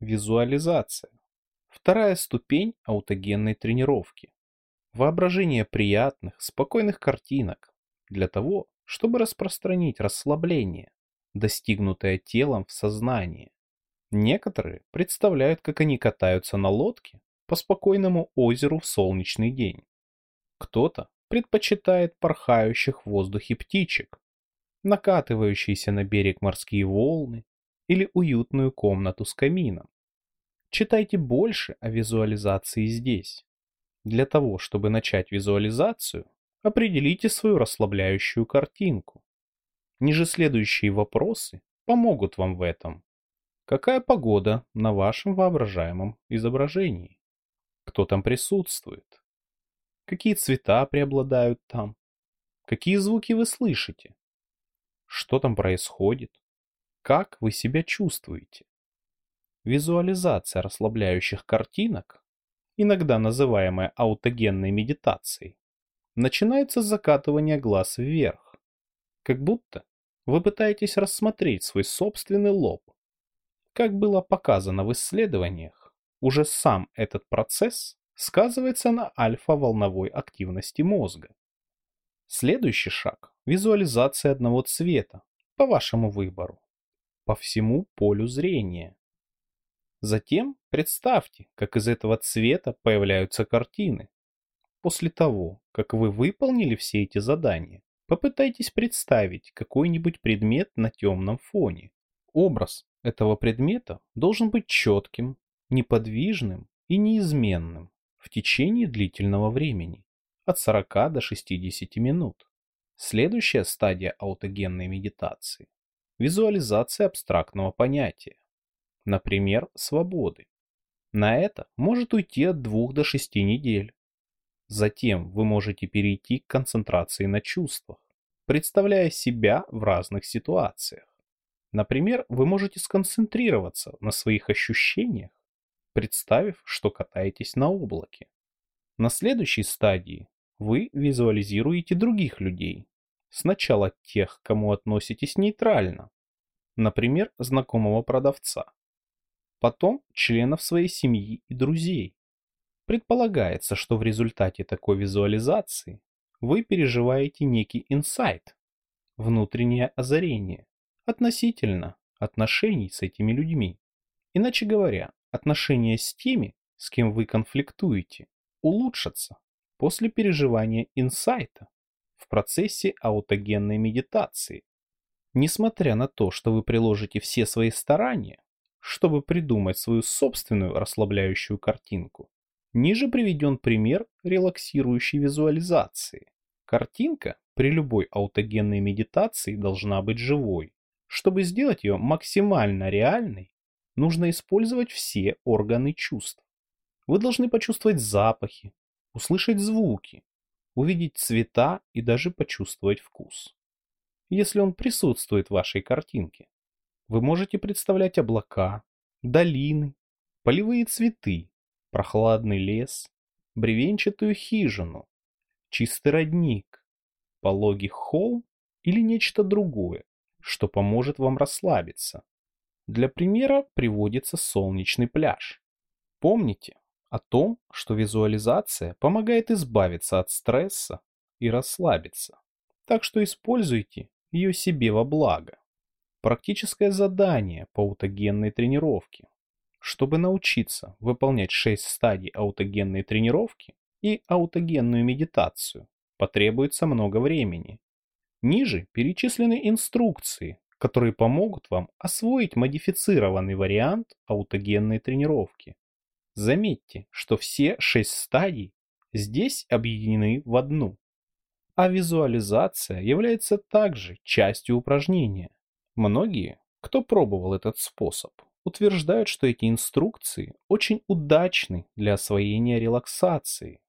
Визуализация. Вторая ступень аутогенной тренировки. Воображение приятных, спокойных картинок для того, чтобы распространить расслабление, достигнутое телом в сознании. Некоторые представляют, как они катаются на лодке по спокойному озеру в солнечный день. Кто-то предпочитает порхающих в воздухе птичек, накатывающиеся на берег морские волны или уютную комнату с камином. Читайте больше о визуализации здесь. Для того, чтобы начать визуализацию, определите свою расслабляющую картинку. Ниже следующие вопросы помогут вам в этом. Какая погода на вашем воображаемом изображении? Кто там присутствует? Какие цвета преобладают там? Какие звуки вы слышите? Что там происходит? Как вы себя чувствуете? Визуализация расслабляющих картинок, иногда называемая аутогенной медитацией, начинается с закатывания глаз вверх, как будто вы пытаетесь рассмотреть свой собственный лоб. Как было показано в исследованиях, уже сам этот процесс сказывается на альфа-волновой активности мозга. Следующий шаг – визуализация одного цвета, по вашему выбору по всему полю зрения. Затем представьте, как из этого цвета появляются картины. После того, как вы выполнили все эти задания, попытайтесь представить какой-нибудь предмет на темном фоне. Образ этого предмета должен быть четким, неподвижным и неизменным в течение длительного времени, от 40 до 60 минут. Следующая стадия аутогенной медитации визуализация абстрактного понятия, например, свободы. На это может уйти от 2 до 6 недель. Затем вы можете перейти к концентрации на чувствах, представляя себя в разных ситуациях. Например, вы можете сконцентрироваться на своих ощущениях, представив, что катаетесь на облаке. На следующей стадии вы визуализируете других людей, Сначала тех, к кому относитесь нейтрально, например, знакомого продавца. Потом членов своей семьи и друзей. Предполагается, что в результате такой визуализации вы переживаете некий инсайт, внутреннее озарение, относительно отношений с этими людьми. Иначе говоря, отношения с теми, с кем вы конфликтуете, улучшатся после переживания инсайта в процессе аутогенной медитации. Несмотря на то, что вы приложите все свои старания, чтобы придумать свою собственную расслабляющую картинку, ниже приведен пример релаксирующей визуализации. Картинка при любой аутогенной медитации должна быть живой. Чтобы сделать ее максимально реальной, нужно использовать все органы чувств. Вы должны почувствовать запахи, услышать звуки, увидеть цвета и даже почувствовать вкус. Если он присутствует в вашей картинке, вы можете представлять облака, долины, полевые цветы, прохладный лес, бревенчатую хижину, чистый родник, пологий холм или нечто другое, что поможет вам расслабиться. Для примера приводится солнечный пляж. Помните, о том, что визуализация помогает избавиться от стресса и расслабиться. Так что используйте ее себе во благо. Практическое задание по аутогенной тренировке. Чтобы научиться выполнять 6 стадий аутогенной тренировки и аутогенную медитацию, потребуется много времени. Ниже перечислены инструкции, которые помогут вам освоить модифицированный вариант аутогенной тренировки. Заметьте, что все шесть стадий здесь объединены в одну. А визуализация является также частью упражнения. Многие, кто пробовал этот способ, утверждают, что эти инструкции очень удачны для освоения релаксации.